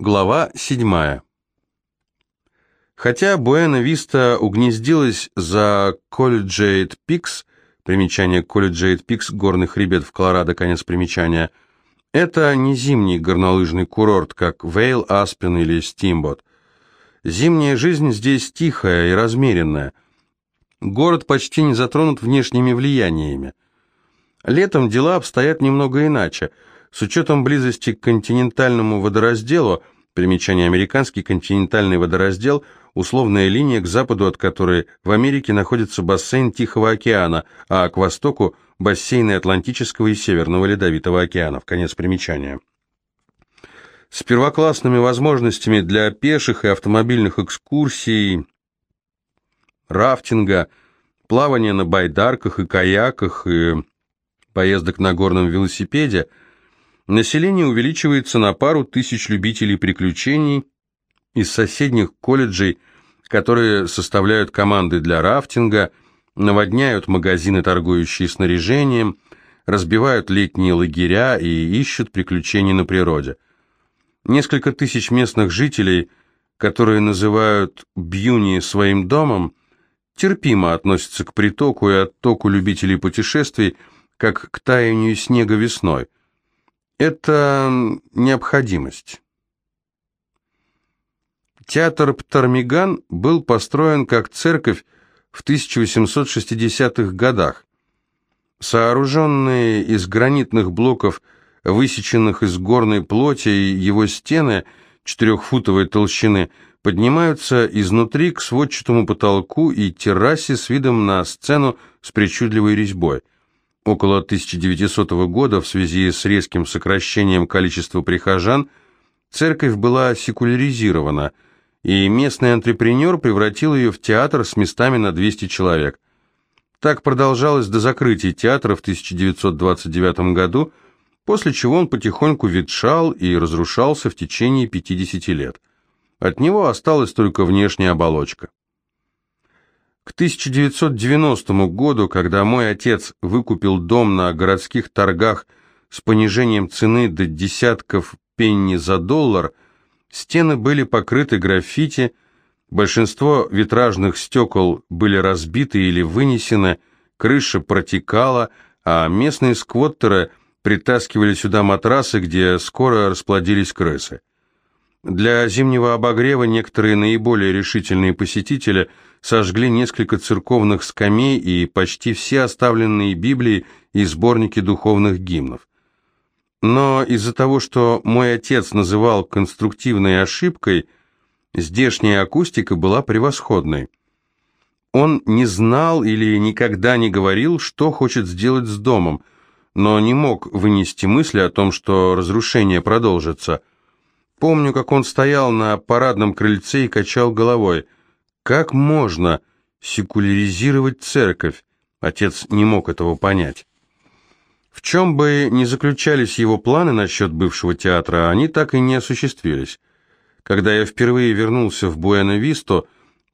Глава 7. Хотя Буэна-Виста угнездилась за Колледжейт Пикс, примечание Колледжейт Пикс, горный хребет в Колорадо, конец примечания, это не зимний горнолыжный курорт, как Вейл, Аспен или Стимбот. Зимняя жизнь здесь тихая и размеренная. Город почти не затронут внешними влияниями. Летом дела обстоят немного иначе – с учетом близости к континентальному водоразделу, примечание американский континентальный водораздел, условная линия, к западу от которой в Америке находится бассейн Тихого океана, а к востоку – бассейны Атлантического и Северного Ледовитого океанов. Конец примечания. С первоклассными возможностями для пеших и автомобильных экскурсий, рафтинга, плавания на байдарках и каяках и поездок на горном велосипеде – Население увеличивается на пару тысяч любителей приключений из соседних колледжей, которые составляют команды для рафтинга, наводняют магазины, торгующие снаряжением, разбивают летние лагеря и ищут приключений на природе. Несколько тысяч местных жителей, которые называют Бьюни своим домом, терпимо относятся к притоку и оттоку любителей путешествий, как к таянию снега весной – это необходимость. Театр Птармиган был построен как церковь в 1860-х годах. Сооруженные из гранитных блоков, высеченных из горной плоти, его стены четырехфутовой толщины поднимаются изнутри к сводчатому потолку и террасе с видом на сцену с причудливой резьбой – Около 1900 года в связи с резким сокращением количества прихожан церковь была секуляризирована, и местный антрепренер превратил ее в театр с местами на 200 человек. Так продолжалось до закрытия театра в 1929 году, после чего он потихоньку ветшал и разрушался в течение 50 лет. От него осталась только внешняя оболочка. К 1990 году, когда мой отец выкупил дом на городских торгах с понижением цены до десятков пенни за доллар, стены были покрыты граффити, большинство витражных стекол были разбиты или вынесены, крыша протекала, а местные сквоттеры притаскивали сюда матрасы, где скоро расплодились крысы. Для зимнего обогрева некоторые наиболее решительные посетители – сожгли несколько церковных скамей и почти все оставленные Библии и сборники духовных гимнов. Но из-за того, что мой отец называл конструктивной ошибкой, здешняя акустика была превосходной. Он не знал или никогда не говорил, что хочет сделать с домом, но не мог вынести мысли о том, что разрушение продолжится. Помню, как он стоял на парадном крыльце и качал головой – как можно секуляризировать церковь? Отец не мог этого понять. В чем бы ни заключались его планы насчет бывшего театра, они так и не осуществились. Когда я впервые вернулся в Буэна-Висто,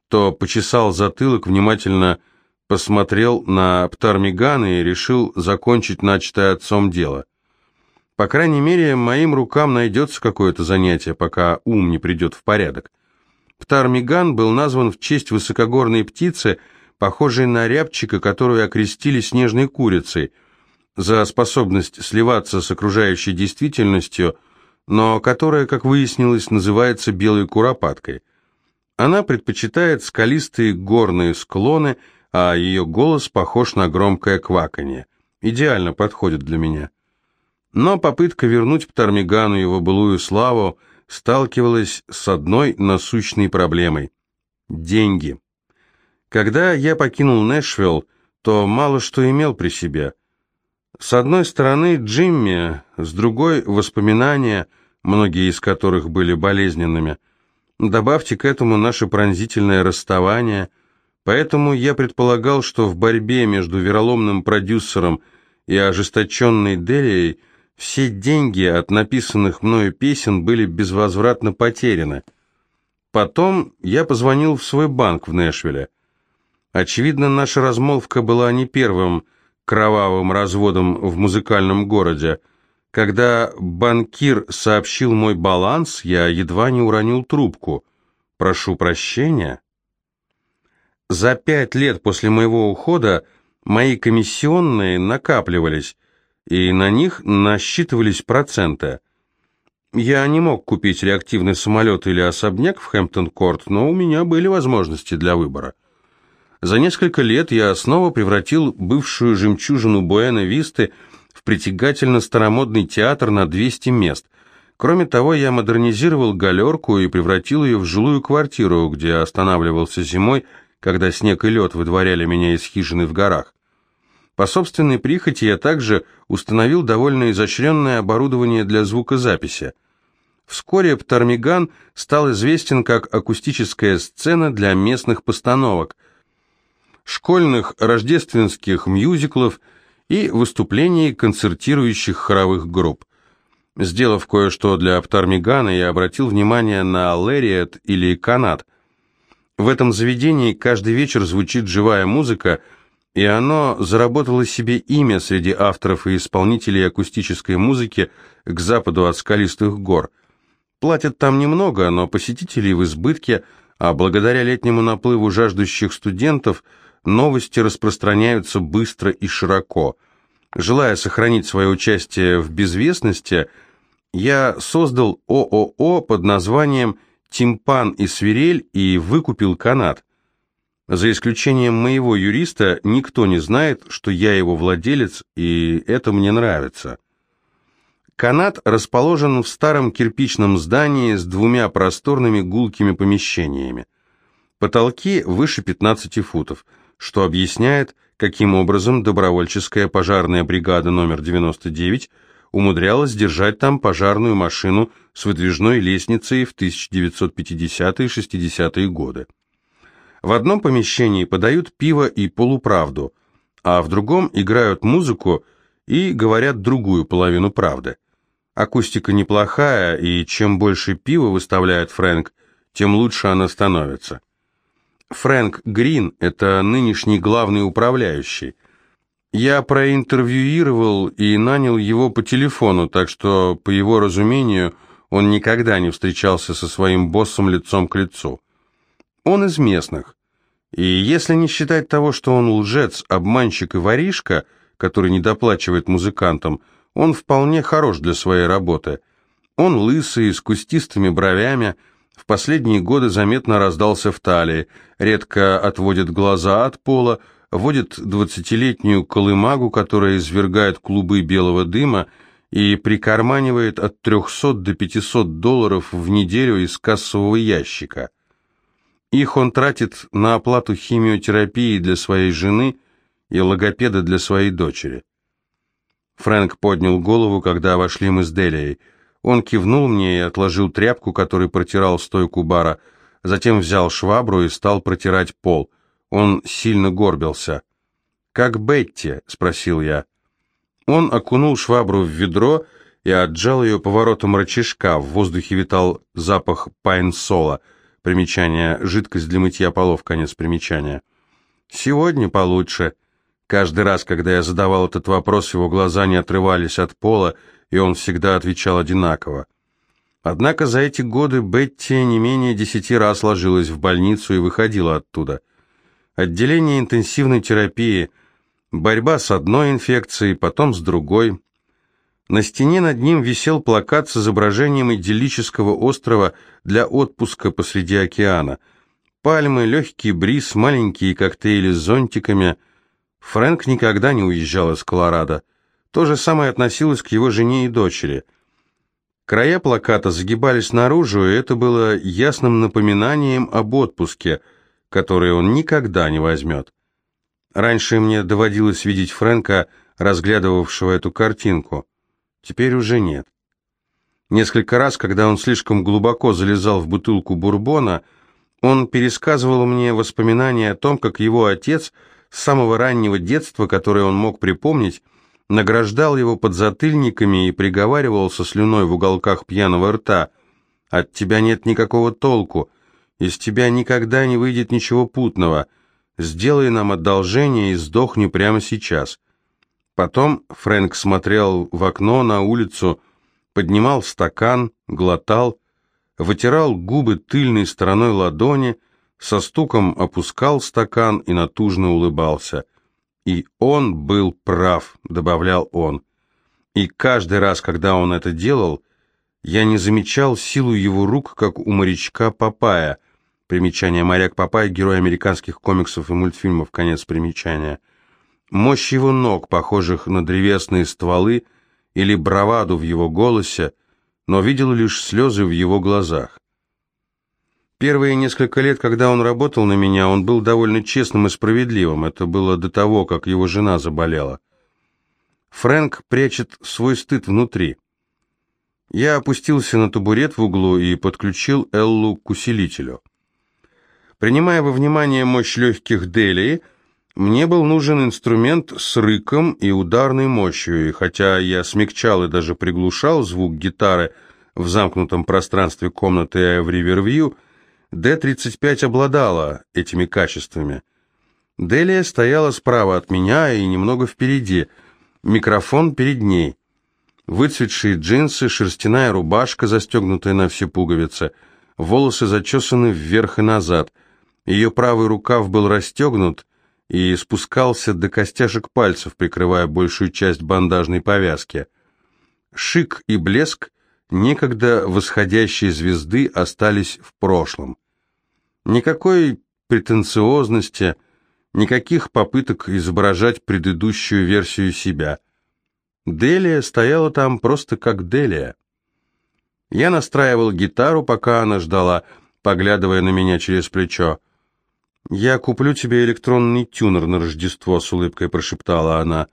то почесал затылок, внимательно посмотрел на Птармиган и решил закончить начатое отцом дело. По крайней мере, моим рукам найдется какое-то занятие, пока ум не придет в порядок. Птармиган был назван в честь высокогорной птицы, похожей на рябчика, которую окрестили снежной курицей, за способность сливаться с окружающей действительностью, но которая, как выяснилось, называется белой куропаткой. Она предпочитает скалистые горные склоны, а ее голос похож на громкое кваканье. Идеально подходит для меня. Но попытка вернуть Птармигану его былую славу – сталкивалась с одной насущной проблемой – деньги. Когда я покинул Нэшвилл, то мало что имел при себе. С одной стороны Джимми, с другой – воспоминания, многие из которых были болезненными. Добавьте к этому наше пронзительное расставание, поэтому я предполагал, что в борьбе между вероломным продюсером и ожесточенной Делией – все деньги от написанных мною песен были безвозвратно потеряны. Потом я позвонил в свой банк в Нэшвилле. Очевидно, наша размолвка была не первым кровавым разводом в музыкальном городе. Когда банкир сообщил мой баланс, я едва не уронил трубку. Прошу прощения. За пять лет после моего ухода мои комиссионные накапливались, и на них насчитывались проценты. Я не мог купить реактивный самолет или особняк в Хэмптон-Корт, но у меня были возможности для выбора. За несколько лет я снова превратил бывшую жемчужину Буэна-Висты в притягательно старомодный театр на 200 мест. Кроме того, я модернизировал галерку и превратил ее в жилую квартиру, где останавливался зимой, когда снег и лед выдворяли меня из хижины в горах. По собственной прихоти я также установил довольно изощренное оборудование для звукозаписи. Вскоре Птармиган стал известен как акустическая сцена для местных постановок, школьных рождественских мюзиклов и выступлений концертирующих хоровых групп. Сделав кое-что для Птармигана, я обратил внимание на лэриет или канат. В этом заведении каждый вечер звучит живая музыка, и оно заработало себе имя среди авторов и исполнителей акустической музыки к западу от скалистых гор. Платят там немного, но посетителей в избытке, а благодаря летнему наплыву жаждущих студентов новости распространяются быстро и широко. Желая сохранить свое участие в безвестности, я создал ООО под названием «Тимпан и свирель» и выкупил канат. За исключением моего юриста, никто не знает, что я его владелец, и это мне нравится. Канат расположен в старом кирпичном здании с двумя просторными гулкими помещениями. Потолки выше 15 футов, что объясняет, каким образом добровольческая пожарная бригада номер 99 умудрялась держать там пожарную машину с выдвижной лестницей в 1950-е и 60-е годы. В одном помещении подают пиво и полуправду, а в другом играют музыку и говорят другую половину правды. Акустика неплохая, и чем больше пива выставляет Фрэнк, тем лучше она становится. Фрэнк Грин – это нынешний главный управляющий. Я проинтервьюировал и нанял его по телефону, так что, по его разумению, он никогда не встречался со своим боссом лицом к лицу. Он из местных. И если не считать того, что он лжец, обманщик и воришка, который не доплачивает музыкантам, он вполне хорош для своей работы. Он лысый, с кустистыми бровями, в последние годы заметно раздался в талии, редко отводит глаза от пола, водит двадцатилетнюю колымагу, которая извергает клубы белого дыма, и прикарманивает от 300 до 500 долларов в неделю из кассового ящика. Их он тратит на оплату химиотерапии для своей жены и логопеда для своей дочери. Фрэнк поднял голову, когда вошли мы с Делией. Он кивнул мне и отложил тряпку, которой протирал стойку бара, затем взял швабру и стал протирать пол. Он сильно горбился. «Как Бетти?» — спросил я. Он окунул швабру в ведро и отжал ее поворотом рычажка. В воздухе витал запах пайн-сола — Примечание. Жидкость для мытья полов. Конец примечания. Сегодня получше. Каждый раз, когда я задавал этот вопрос, его глаза не отрывались от пола, и он всегда отвечал одинаково. Однако за эти годы Бетти не менее десяти раз ложилась в больницу и выходила оттуда. Отделение интенсивной терапии, борьба с одной инфекцией, потом с другой, на стене над ним висел плакат с изображением идиллического острова для отпуска посреди океана. Пальмы, легкий бриз, маленькие коктейли с зонтиками. Фрэнк никогда не уезжал из Колорадо. То же самое относилось к его жене и дочери. Края плаката загибались наружу, и это было ясным напоминанием об отпуске, который он никогда не возьмет. Раньше мне доводилось видеть Фрэнка, разглядывавшего эту картинку. Теперь уже нет. Несколько раз, когда он слишком глубоко залезал в бутылку бурбона, он пересказывал мне воспоминания о том, как его отец с самого раннего детства, которое он мог припомнить, награждал его подзатыльниками и приговаривал со слюной в уголках пьяного рта. «От тебя нет никакого толку, из тебя никогда не выйдет ничего путного. Сделай нам одолжение и сдохни прямо сейчас». Потом Фрэнк смотрел в окно на улицу, поднимал стакан, глотал, вытирал губы тыльной стороной ладони, со стуком опускал стакан и натужно улыбался. «И он был прав», — добавлял он. И каждый раз, когда он это делал, я не замечал силу его рук, как у морячка Папая. Примечание «Моряк Папай» — герой американских комиксов и мультфильмов, конец примечания. Мощь его ног, похожих на древесные стволы, или браваду в его голосе, но видел лишь слезы в его глазах. Первые несколько лет, когда он работал на меня, он был довольно честным и справедливым. Это было до того, как его жена заболела. Фрэнк прячет свой стыд внутри. Я опустился на табурет в углу и подключил Эллу к усилителю. Принимая во внимание мощь легких Делии, мне был нужен инструмент с рыком и ударной мощью, и хотя я смягчал и даже приглушал звук гитары в замкнутом пространстве комнаты в Ривервью, Д-35 обладала этими качествами. Делия стояла справа от меня и немного впереди – Микрофон перед ней. Выцветшие джинсы, шерстяная рубашка, застегнутая на все пуговицы, волосы зачесаны вверх и назад. Ее правый рукав был расстегнут и спускался до костяшек пальцев, прикрывая большую часть бандажной повязки. Шик и блеск некогда восходящей звезды остались в прошлом. Никакой претенциозности, Никаких попыток изображать предыдущую версию себя. Делия стояла там просто как Делия. Я настраивал гитару, пока она ждала, поглядывая на меня через плечо. «Я куплю тебе электронный тюнер на Рождество», — с улыбкой прошептала она.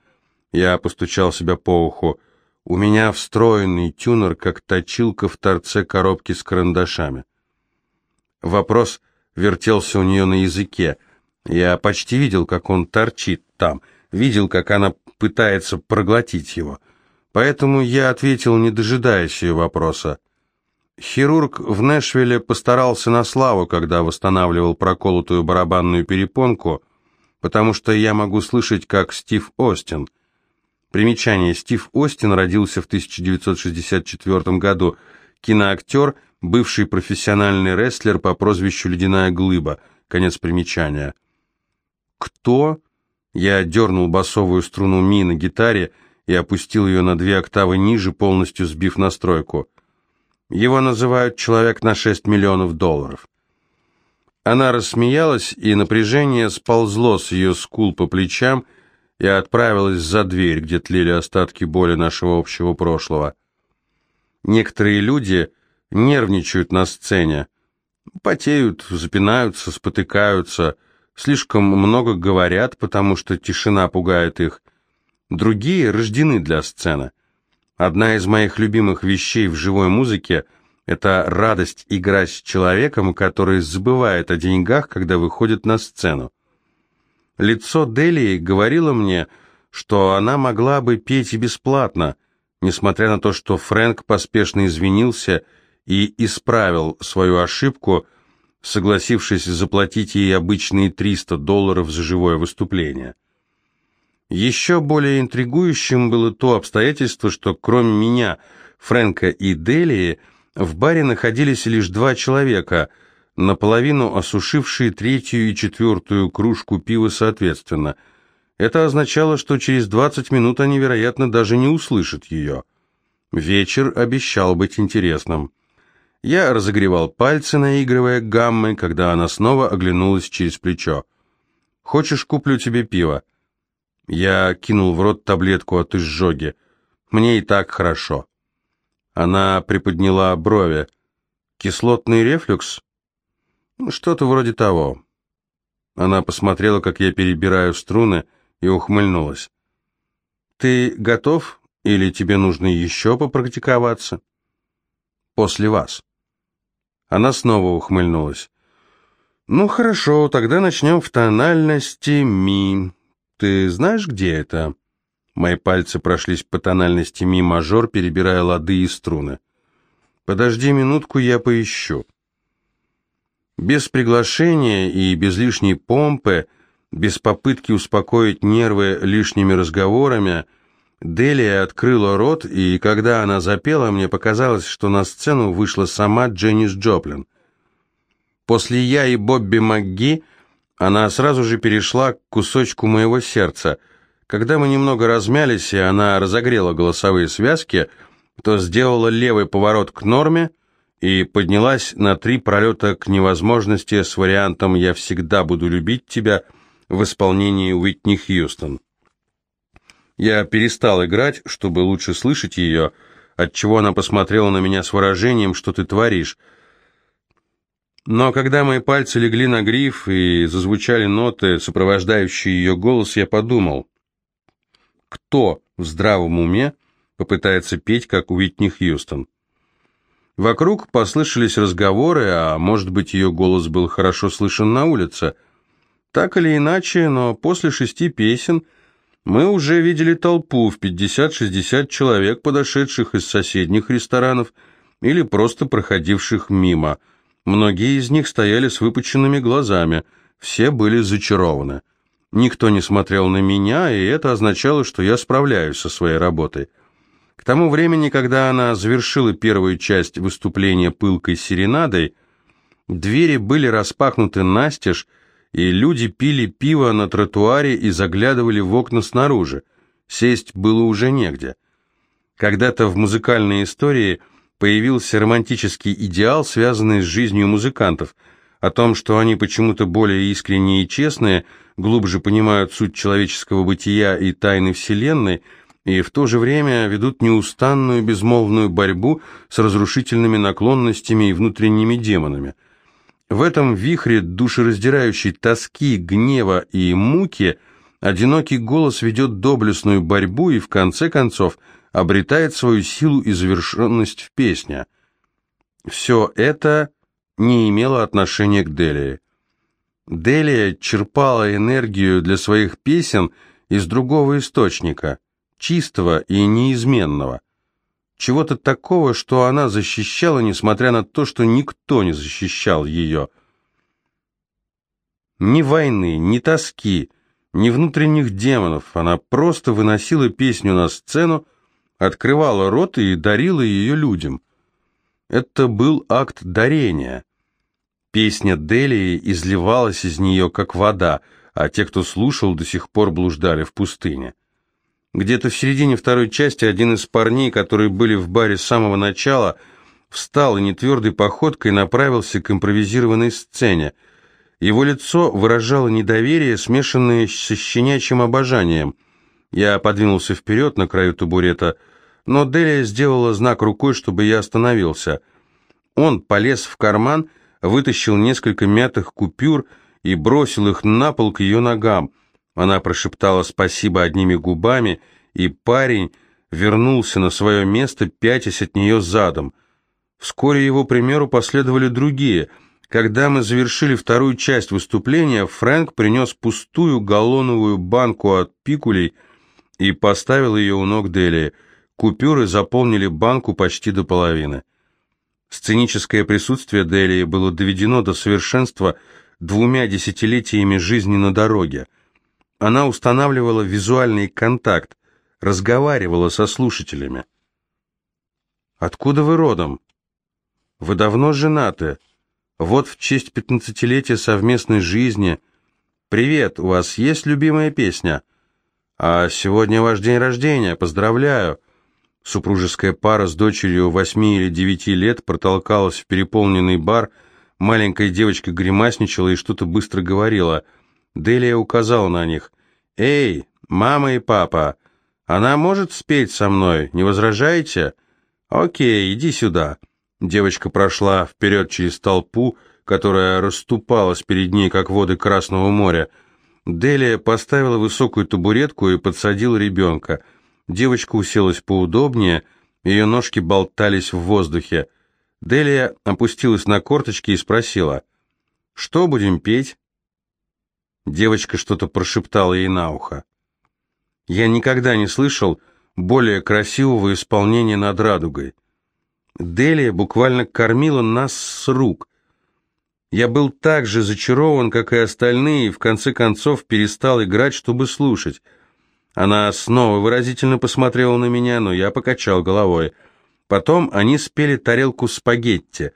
Я постучал себя по уху. «У меня встроенный тюнер, как точилка в торце коробки с карандашами». Вопрос вертелся у нее на языке — я почти видел, как он торчит там, видел, как она пытается проглотить его. Поэтому я ответил, не дожидаясь ее вопроса. Хирург в Нэшвилле постарался на славу, когда восстанавливал проколотую барабанную перепонку, потому что я могу слышать, как Стив Остин. Примечание. Стив Остин родился в 1964 году. Киноактер, бывший профессиональный рестлер по прозвищу «Ледяная глыба». Конец примечания. «Кто?» Я дернул басовую струну ми на гитаре и опустил ее на две октавы ниже, полностью сбив настройку. Его называют «человек на шесть миллионов долларов». Она рассмеялась, и напряжение сползло с ее скул по плечам и отправилась за дверь, где тлели остатки боли нашего общего прошлого. Некоторые люди нервничают на сцене, потеют, запинаются, спотыкаются, слишком много говорят, потому что тишина пугает их. Другие рождены для сцены. Одна из моих любимых вещей в живой музыке – это радость играть с человеком, который забывает о деньгах, когда выходит на сцену. Лицо Делии говорило мне, что она могла бы петь и бесплатно, несмотря на то, что Фрэнк поспешно извинился и исправил свою ошибку – согласившись заплатить ей обычные 300 долларов за живое выступление. Еще более интригующим было то обстоятельство, что кроме меня, Фрэнка и Делии, в баре находились лишь два человека, наполовину осушившие третью и четвертую кружку пива соответственно. Это означало, что через 20 минут они, вероятно, даже не услышат ее. Вечер обещал быть интересным. Я разогревал пальцы, наигрывая гаммы, когда она снова оглянулась через плечо. «Хочешь, куплю тебе пиво?» Я кинул в рот таблетку от изжоги. «Мне и так хорошо». Она приподняла брови. «Кислотный рефлюкс?» «Ну, «Что-то вроде того». Она посмотрела, как я перебираю струны, и ухмыльнулась. «Ты готов или тебе нужно еще попрактиковаться?» «После вас». Она снова ухмыльнулась. «Ну хорошо, тогда начнем в тональности ми. Ты знаешь, где это?» Мои пальцы прошлись по тональности ми мажор, перебирая лады и струны. «Подожди минутку, я поищу». Без приглашения и без лишней помпы Без попытки успокоить нервы лишними разговорами, Делия открыла рот, и когда она запела, мне показалось, что на сцену вышла сама Дженнис Джоплин. После «Я и Бобби МакГи» она сразу же перешла к кусочку моего сердца. Когда мы немного размялись, и она разогрела голосовые связки, то сделала левый поворот к норме и поднялась на три пролета к невозможности с вариантом «Я всегда буду любить тебя» в исполнении Уитни Хьюстон. Я перестал играть, чтобы лучше слышать ее, отчего она посмотрела на меня с выражением «Что ты творишь?». Но когда мои пальцы легли на гриф и зазвучали ноты, сопровождающие ее голос, я подумал, кто в здравом уме попытается петь, как Уитни Хьюстон? Вокруг послышались разговоры, а может быть ее голос был хорошо слышен на улице. Так или иначе, но после шести песен – мы уже видели толпу в 50-60 человек, подошедших из соседних ресторанов или просто проходивших мимо. Многие из них стояли с выпученными глазами, все были зачарованы. Никто не смотрел на меня, и это означало, что я справляюсь со своей работой. К тому времени, когда она завершила первую часть выступления пылкой серенадой, двери были распахнуты настежь, и люди пили пиво на тротуаре и заглядывали в окна снаружи. Сесть было уже негде. Когда-то в музыкальной истории появился романтический идеал, связанный с жизнью музыкантов, о том, что они почему-то более искренние и честные, глубже понимают суть человеческого бытия и тайны Вселенной, и в то же время ведут неустанную безмолвную борьбу с разрушительными наклонностями и внутренними демонами – в этом вихре душераздирающей тоски, гнева и муки одинокий голос ведет доблестную борьбу и, в конце концов, обретает свою силу и завершенность в песне. Все это не имело отношения к Делии. Делия черпала энергию для своих песен из другого источника, чистого и неизменного – чего-то такого, что она защищала, несмотря на то, что никто не защищал ее. Ни войны, ни тоски, ни внутренних демонов, она просто выносила песню на сцену, открывала рот и дарила ее людям. Это был акт дарения. Песня Делии изливалась из нее, как вода, а те, кто слушал, до сих пор блуждали в пустыне. Где-то в середине второй части один из парней, которые были в баре с самого начала, встал и нетвердой походкой направился к импровизированной сцене. Его лицо выражало недоверие, смешанное со щенячьим обожанием. Я подвинулся вперед на краю табурета, но Делия сделала знак рукой, чтобы я остановился. Он полез в карман, вытащил несколько мятых купюр и бросил их на пол к ее ногам – она прошептала спасибо одними губами, и парень вернулся на свое место, пятясь от нее задом. Вскоре его примеру последовали другие. Когда мы завершили вторую часть выступления, Фрэнк принес пустую галлоновую банку от пикулей и поставил ее у ног Делии. Купюры заполнили банку почти до половины. Сценическое присутствие Делии было доведено до совершенства двумя десятилетиями жизни на дороге. Она устанавливала визуальный контакт, разговаривала со слушателями. «Откуда вы родом?» «Вы давно женаты. Вот в честь пятнадцатилетия совместной жизни. Привет, у вас есть любимая песня?» «А сегодня ваш день рождения, поздравляю!» Супружеская пара с дочерью восьми или девяти лет протолкалась в переполненный бар, маленькая девочка гримасничала и что-то быстро говорила – Делия указала на них. «Эй, мама и папа, она может спеть со мной, не возражаете?» «Окей, иди сюда». Девочка прошла вперед через толпу, которая расступалась перед ней, как воды Красного моря. Делия поставила высокую табуретку и подсадила ребенка. Девочка уселась поудобнее, ее ножки болтались в воздухе. Делия опустилась на корточки и спросила, «Что будем петь?» Девочка что-то прошептала ей на ухо. Я никогда не слышал более красивого исполнения над радугой. Делия буквально кормила нас с рук. Я был так же зачарован, как и остальные, и в конце концов перестал играть, чтобы слушать. Она снова выразительно посмотрела на меня, но я покачал головой. Потом они спели тарелку спагетти.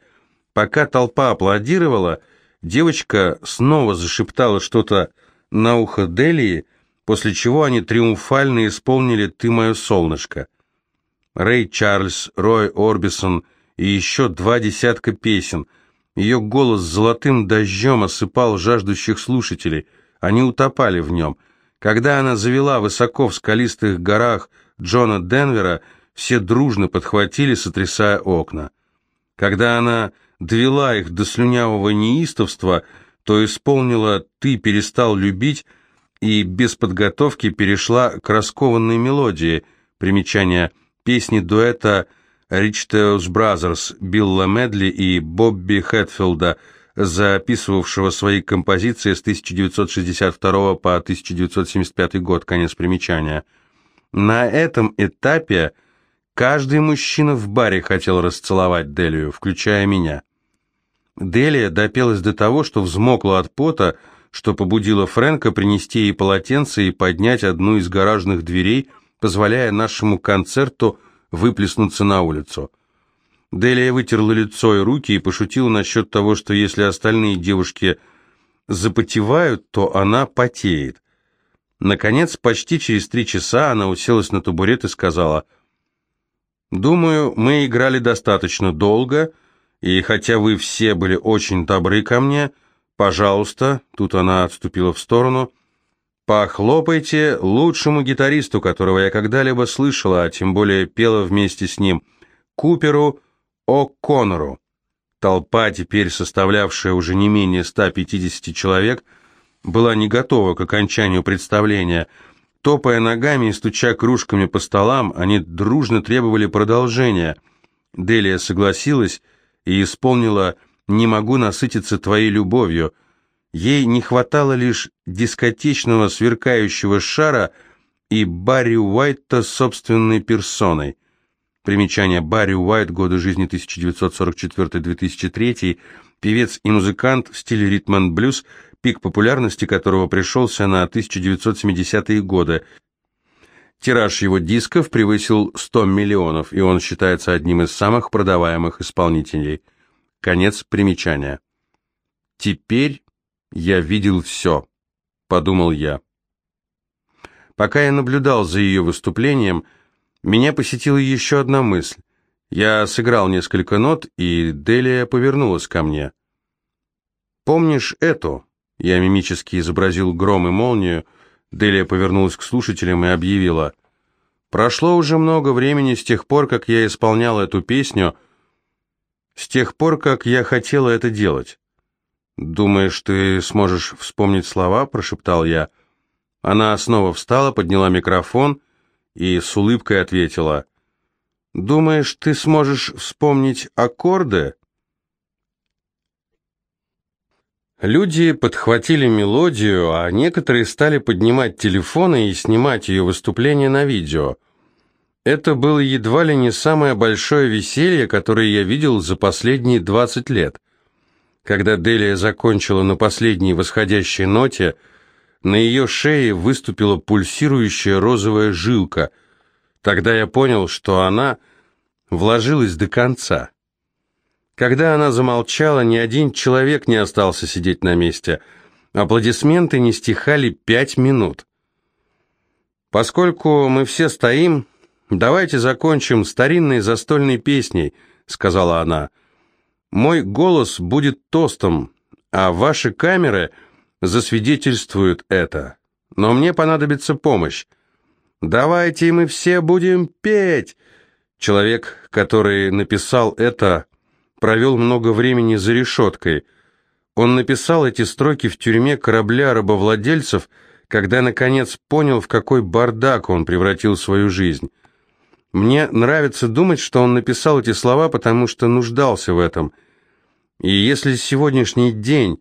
Пока толпа аплодировала, девочка снова зашептала что-то на ухо Делии, после чего они триумфально исполнили «Ты мое солнышко». Рэй Чарльз, Рой Орбисон и еще два десятка песен. Ее голос золотым дождем осыпал жаждущих слушателей. Они утопали в нем. Когда она завела высоко в скалистых горах Джона Денвера, все дружно подхватили, сотрясая окна. Когда она довела их до слюнявого неистовства, то исполнила «Ты перестал любить» и без подготовки перешла к раскованной мелодии, примечание песни дуэта Righteous Brothers Билла Медли и Бобби Хэтфилда, записывавшего свои композиции с 1962 по 1975 год, конец примечания. На этом этапе каждый мужчина в баре хотел расцеловать Делию, включая меня. Делия допелась до того, что взмокла от пота, что побудило Фрэнка принести ей полотенце и поднять одну из гаражных дверей, позволяя нашему концерту выплеснуться на улицу. Делия вытерла лицо и руки и пошутила насчет того, что если остальные девушки запотевают, то она потеет. Наконец, почти через три часа она уселась на табурет и сказала, «Думаю, мы играли достаточно долго, и хотя вы все были очень добры ко мне, — Пожалуйста, тут она отступила в сторону. Похлопайте лучшему гитаристу, которого я когда-либо слышала, а тем более пела вместе с ним, Куперу О'Коннору. Толпа, теперь составлявшая уже не менее 150 человек, была не готова к окончанию представления. Топая ногами и стуча кружками по столам, они дружно требовали продолжения. Делия согласилась и исполнила не могу насытиться твоей любовью. Ей не хватало лишь дискотечного сверкающего шара и Барри Уайта собственной персоной. Примечание Барри Уайт, годы жизни 1944-2003, певец и музыкант в стиле ритм блюз, пик популярности которого пришелся на 1970-е годы. Тираж его дисков превысил 100 миллионов, и он считается одним из самых продаваемых исполнителей – Конец примечания. «Теперь я видел все», — подумал я. Пока я наблюдал за ее выступлением, меня посетила еще одна мысль. Я сыграл несколько нот, и Делия повернулась ко мне. «Помнишь эту?» Я мимически изобразил гром и молнию. Делия повернулась к слушателям и объявила. «Прошло уже много времени с тех пор, как я исполнял эту песню», с тех пор, как я хотела это делать. «Думаешь, ты сможешь вспомнить слова?» – прошептал я. Она снова встала, подняла микрофон и с улыбкой ответила. «Думаешь, ты сможешь вспомнить аккорды?» Люди подхватили мелодию, а некоторые стали поднимать телефоны и снимать ее выступление на видео. Это было едва ли не самое большое веселье, которое я видел за последние 20 лет. Когда Делия закончила на последней восходящей ноте, на ее шее выступила пульсирующая розовая жилка. Тогда я понял, что она вложилась до конца. Когда она замолчала, ни один человек не остался сидеть на месте. Аплодисменты не стихали пять минут. Поскольку мы все стоим, «Давайте закончим старинной застольной песней», — сказала она. «Мой голос будет тостом, а ваши камеры засвидетельствуют это. Но мне понадобится помощь. Давайте мы все будем петь!» Человек, который написал это, провел много времени за решеткой. Он написал эти строки в тюрьме корабля рабовладельцев, когда, наконец, понял, в какой бардак он превратил свою жизнь. Мне нравится думать, что он написал эти слова, потому что нуждался в этом. И если сегодняшний день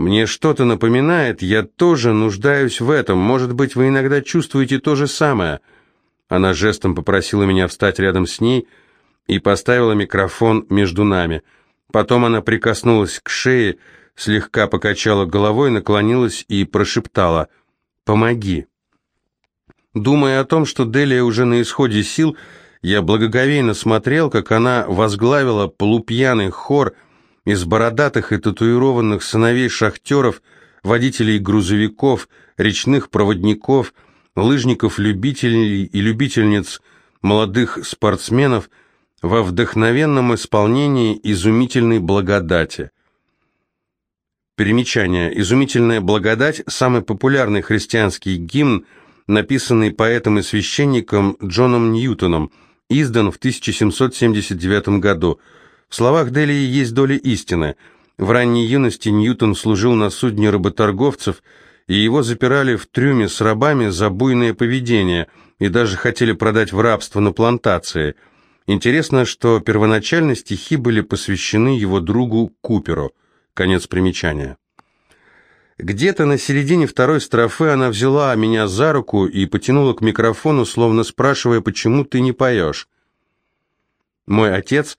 мне что-то напоминает, я тоже нуждаюсь в этом. Может быть, вы иногда чувствуете то же самое. Она жестом попросила меня встать рядом с ней и поставила микрофон между нами. Потом она прикоснулась к шее, слегка покачала головой, наклонилась и прошептала «Помоги». Думая о том, что Делия уже на исходе сил, я благоговейно смотрел, как она возглавила полупьяный хор из бородатых и татуированных сыновей шахтеров, водителей грузовиков, речных проводников, лыжников-любителей и любительниц, молодых спортсменов во вдохновенном исполнении изумительной благодати. Примечание. «Изумительная благодать» – самый популярный христианский гимн, написанный поэтом и священником Джоном Ньютоном, издан в 1779 году. В словах Делии есть доля истины. В ранней юности Ньютон служил на судне работорговцев, и его запирали в трюме с рабами за буйное поведение, и даже хотели продать в рабство на плантации. Интересно, что первоначально стихи были посвящены его другу Куперу. Конец примечания. Где-то на середине второй строфы она взяла меня за руку и потянула к микрофону, словно спрашивая, почему ты не поешь. Мой отец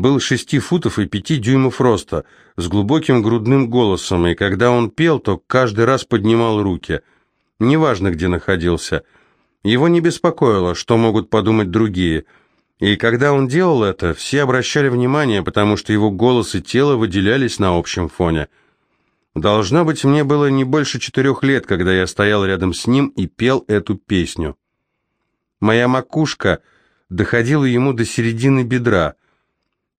был шести футов и пяти дюймов роста, с глубоким грудным голосом, и когда он пел, то каждый раз поднимал руки. Неважно, где находился. Его не беспокоило, что могут подумать другие. И когда он делал это, все обращали внимание, потому что его голос и тело выделялись на общем фоне – Должно быть, мне было не больше четырех лет, когда я стоял рядом с ним и пел эту песню. Моя макушка доходила ему до середины бедра.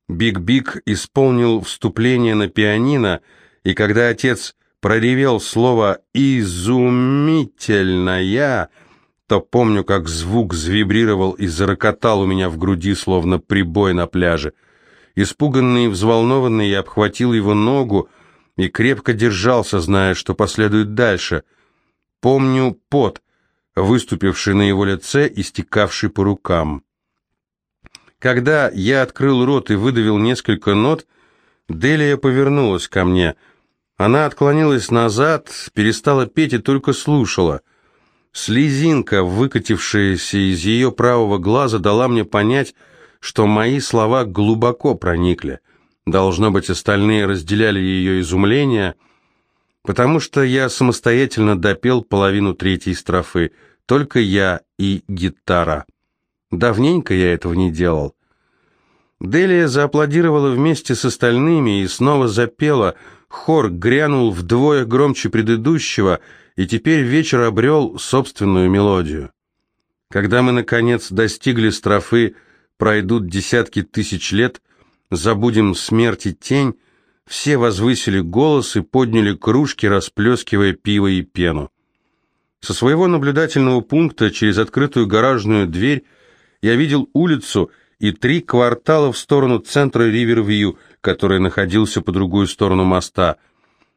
Биг-Биг исполнил вступление на пианино, и когда отец проревел слово «изумительная», то помню, как звук завибрировал и зарокотал у меня в груди, словно прибой на пляже. Испуганный и взволнованный я обхватил его ногу, и крепко держался, зная, что последует дальше. Помню пот, выступивший на его лице и стекавший по рукам. Когда я открыл рот и выдавил несколько нот, Делия повернулась ко мне. Она отклонилась назад, перестала петь и только слушала. Слезинка, выкатившаяся из ее правого глаза, дала мне понять, что мои слова глубоко проникли. Должно быть, остальные разделяли ее изумление, потому что я самостоятельно допел половину третьей строфы, только я и гитара. Давненько я этого не делал. Делия зааплодировала вместе с остальными и снова запела. Хор грянул вдвое громче предыдущего, и теперь вечер обрел собственную мелодию. Когда мы, наконец, достигли строфы «Пройдут десятки тысяч лет», забудем смерть и тень, все возвысили голос и подняли кружки, расплескивая пиво и пену. Со своего наблюдательного пункта через открытую гаражную дверь я видел улицу и три квартала в сторону центра Ривервью, который находился по другую сторону моста.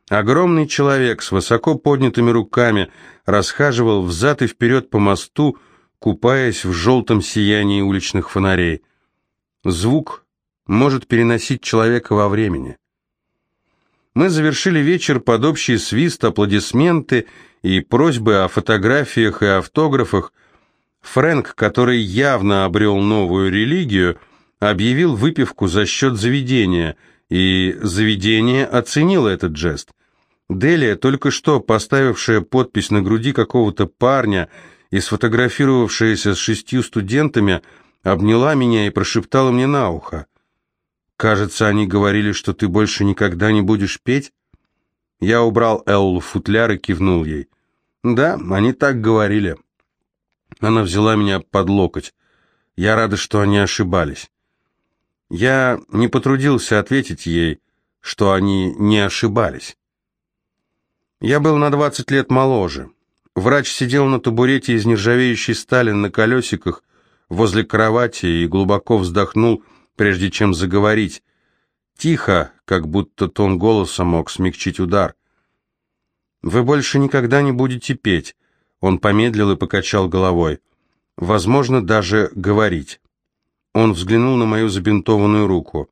Огромный человек с высоко поднятыми руками расхаживал взад и вперед по мосту, купаясь в желтом сиянии уличных фонарей. Звук может переносить человека во времени. Мы завершили вечер под общий свист, аплодисменты и просьбы о фотографиях и автографах. Фрэнк, который явно обрел новую религию, объявил выпивку за счет заведения, и заведение оценило этот жест. Делия, только что поставившая подпись на груди какого-то парня и сфотографировавшаяся с шестью студентами, обняла меня и прошептала мне на ухо – «Кажется, они говорили, что ты больше никогда не будешь петь?» Я убрал Эллу футляр и кивнул ей. «Да, они так говорили». Она взяла меня под локоть. Я рада, что они ошибались. Я не потрудился ответить ей, что они не ошибались. Я был на двадцать лет моложе. Врач сидел на табурете из нержавеющей стали на колесиках возле кровати и глубоко вздохнул, прежде чем заговорить. Тихо, как будто тон голоса мог смягчить удар. «Вы больше никогда не будете петь», — он помедлил и покачал головой. «Возможно, даже говорить». Он взглянул на мою забинтованную руку.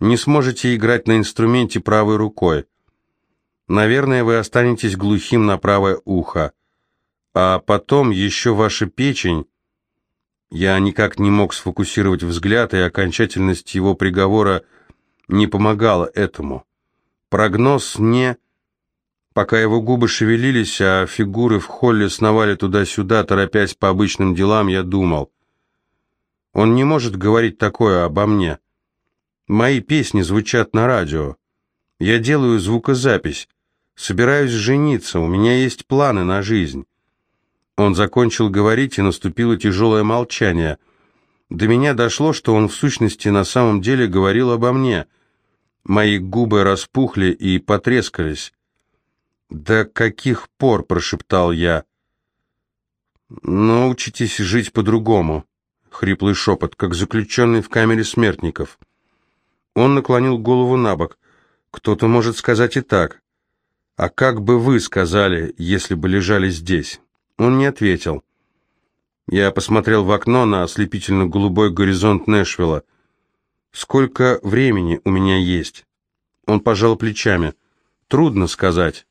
«Не сможете играть на инструменте правой рукой. Наверное, вы останетесь глухим на правое ухо. А потом еще ваша печень я никак не мог сфокусировать взгляд, и окончательность его приговора не помогала этому. Прогноз не... Пока его губы шевелились, а фигуры в холле сновали туда-сюда, торопясь по обычным делам, я думал. Он не может говорить такое обо мне. Мои песни звучат на радио. Я делаю звукозапись. Собираюсь жениться, у меня есть планы на жизнь. Он закончил говорить, и наступило тяжелое молчание. До меня дошло, что он в сущности на самом деле говорил обо мне. Мои губы распухли и потрескались. «До каких пор?» – прошептал я. «Научитесь жить по-другому», — хриплый шепот, как заключенный в камере смертников. Он наклонил голову на бок. «Кто-то может сказать и так. А как бы вы сказали, если бы лежали здесь?» Он не ответил. Я посмотрел в окно на ослепительно-голубой горизонт Нэшвилла. «Сколько времени у меня есть?» Он пожал плечами. «Трудно сказать».